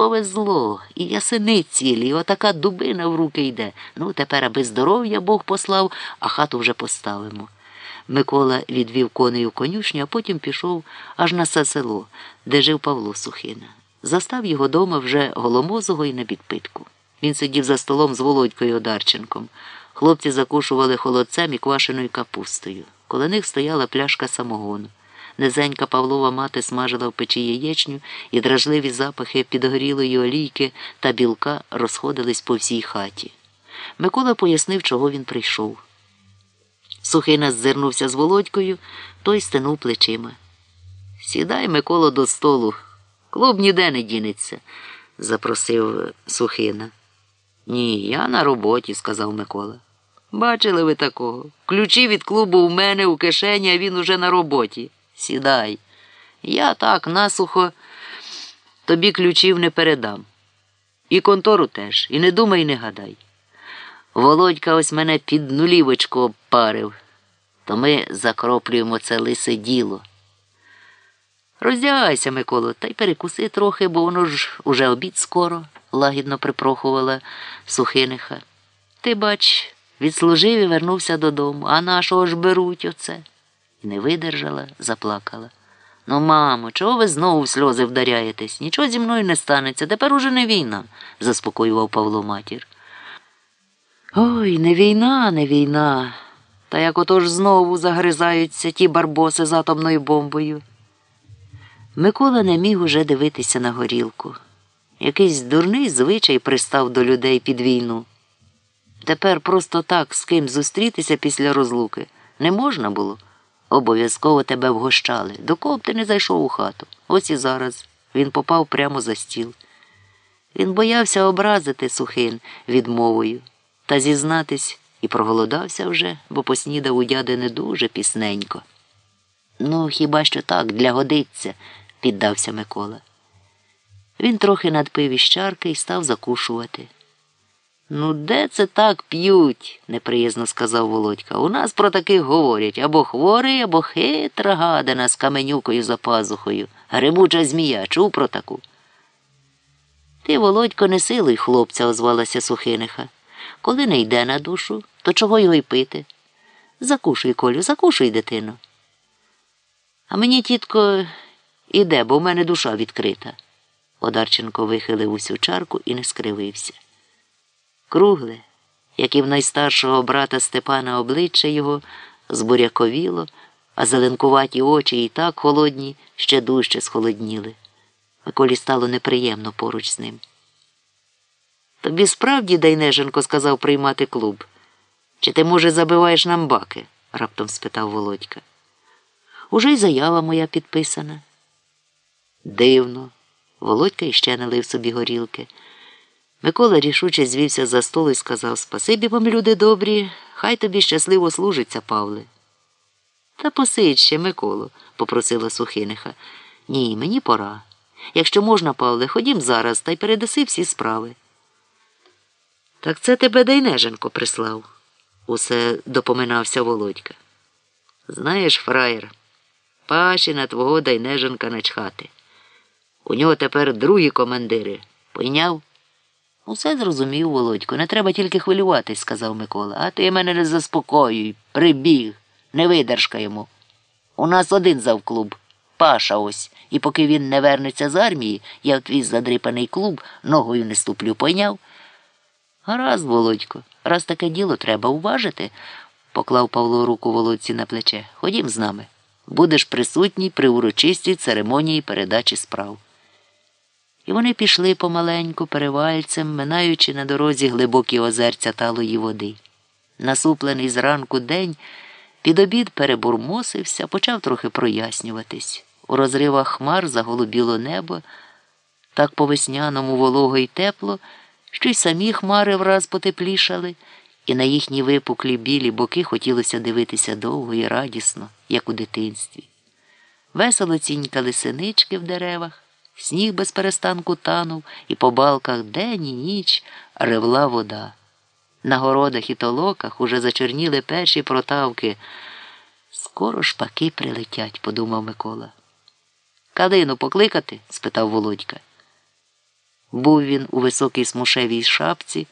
повезло, і ясени цілі, і отака дубина в руки йде. Ну, тепер, аби здоров'я Бог послав, а хату вже поставимо. Микола відвів коней у конюшню, а потім пішов аж на все село, де жив Павло Сухина. Застав його дома вже голомозого і на підпитку. Він сидів за столом з Володькою Одарченком. Хлопці закушували холодцем і квашеною капустою. Коло них стояла пляшка самогону. Низенька Павлова мати смажила в печі яєчню, і дражливі запахи підгорілої олійки та білка розходились по всій хаті. Микола пояснив, чого він прийшов. Сухина ззирнувся з Володькою, той стенув плечима. Сідай, Микола, до столу. Клуб ніде не дінеться, запросив Сухина. Ні, я на роботі, сказав Микола. Бачили ви такого? Ключі від клубу у мене у кишені, а він уже на роботі. Сідай. Я так насухо тобі ключів не передам. І контору теж, і не думай, і не гадай. Володька ось мене під нулівочку обпарив, то ми закроплюємо це лисе діло. Роздягайся, Миколо, та й перекуси трохи, бо воно ж уже обід скоро, лагідно припрохувала Сухиниха. Ти, бач, відслужив і вернувся додому, а нашого ж беруть оце. Не видержала, заплакала. Ну, мамо, чого ви знову в сльози вдаряєтесь? Нічого зі мною не станеться, тепер уже не війна, заспокоював Павло матір. Ой, не війна, не війна. Та як отож знову загризаються ті барбоси з атомною бомбою. Микола не міг уже дивитися на горілку. Якийсь дурний звичай пристав до людей під війну. Тепер просто так з ким зустрітися після розлуки не можна було. Обов'язково тебе вгощали. До кого б ти не зайшов у хату. Ось і зараз він попав прямо за стіл. Він боявся образити сухин відмовою та зізнатись і проголодався вже, бо поснідав у дяди не дуже пісненько. Ну, хіба що так, для годиться, піддався Микола. Він трохи надпив із чарки і став закушувати. Ну, де це так п'ють, неприязно сказав Володька. У нас про таких говорять або хворий, або хитра гадина з каменюкою за пазухою, гримуча змія. Чув про таку. Ти, Володько, не силуй хлопця, озвалася Сухиниха. Коли не йде на душу, то чого його й пити? Закушуй, Колю, закушуй, дитину. А мені, тітко, іде, бо в мене душа відкрита. Одарченко вихилив усю чарку і не скривився. Кругле, як і в найстаршого брата Степана обличчя його, збуряковіло, а зеленкуваті очі і так холодні, ще дужче схолодніли. Миколі стало неприємно поруч з ним. Тобі справді, Дайнеженко, сказав приймати клуб. Чи ти, може, забиваєш нам баки? раптом спитав Володька. Уже й заява моя підписана. Дивно. Володька іще налив собі горілки. Микола рішуче звівся за столу і сказав Спасибі вам, люди добрі, хай тобі щасливо служиться, Павле. Та посидь ще, Миколо, попросила Сухиниха. Ні, мені пора. Якщо можна, Павле, ходім зараз та й передаси всі справи. Так це тебе Дайнеженко прислав, усе допоминався Володька. Знаєш, фраєр, паші на твого Дайнеженка начхати. У нього тепер другі командири. Пойняв? Усе зрозумів, Володько, не треба тільки хвилюватись, сказав Микола. А ти мене не заспокоюй, прибіг, не видержка йому. У нас один завклуб, паша ось, і поки він не вернеться з армії, я в твій задрипаний клуб ногою не ступлю, пойняв? Гаразд, Володько, раз таке діло треба уважити, поклав Павло руку Володці на плече. Ходім з нами. Будеш присутній при урочистій церемонії передачі справ. І вони пішли помаленьку перевальцем, минаючи на дорозі глибокі озерця талої води. Насуплений зранку день під обід перебурмосився, почав трохи прояснюватись. У розривах хмар заголубіло небо, так по весняному волого й тепло, що й самі хмари враз потеплішали, і на їхні випуклі білі боки хотілося дивитися довго і радісно, як у дитинстві. Весело цінькали синички в деревах. Сніг без перестанку танув, і по балках день і ніч ревла вода. На городах і толоках уже зачерніли перші протавки. Скоро шпаки прилетять, подумав Микола. Калину покликати? спитав Володька. Був він у високій смушевій шапці.